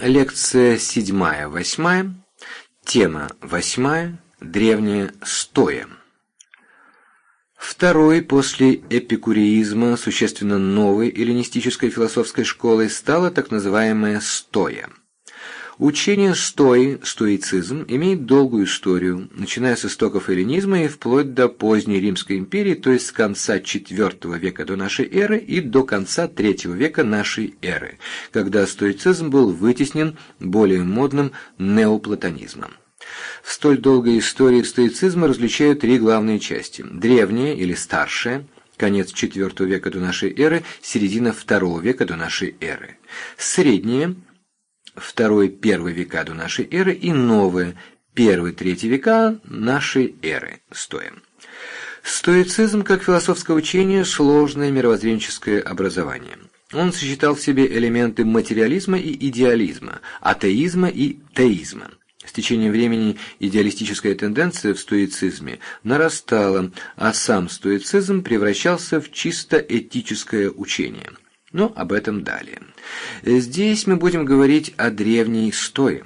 Лекция седьмая, восьмая. Тема восьмая. Древняя стоя. Второй после эпикуреизма существенно новой эллинистической философской школой стала так называемая стоя. Учение стои, стоицизм, имеет долгую историю, начиная с истоков эллинизма и вплоть до поздней Римской империи, то есть с конца IV века до нашей эры и до конца III века нашей эры, когда стоицизм был вытеснен более модным неоплатонизмом. В столь долгой истории стоицизма различают три главные части. Древняя или старшая, конец IV века до нашей эры, середина II века до нашей эры. Средняя, второй-первый века до нашей эры и новые первый-третий века нашей эры стоим. Стоицизм как философское учение – сложное мировоззренческое образование. Он сочетал в себе элементы материализма и идеализма, атеизма и теизма. С течением времени идеалистическая тенденция в стоицизме нарастала, а сам стоицизм превращался в чисто этическое учение – но об этом далее. Здесь мы будем говорить о древней стое.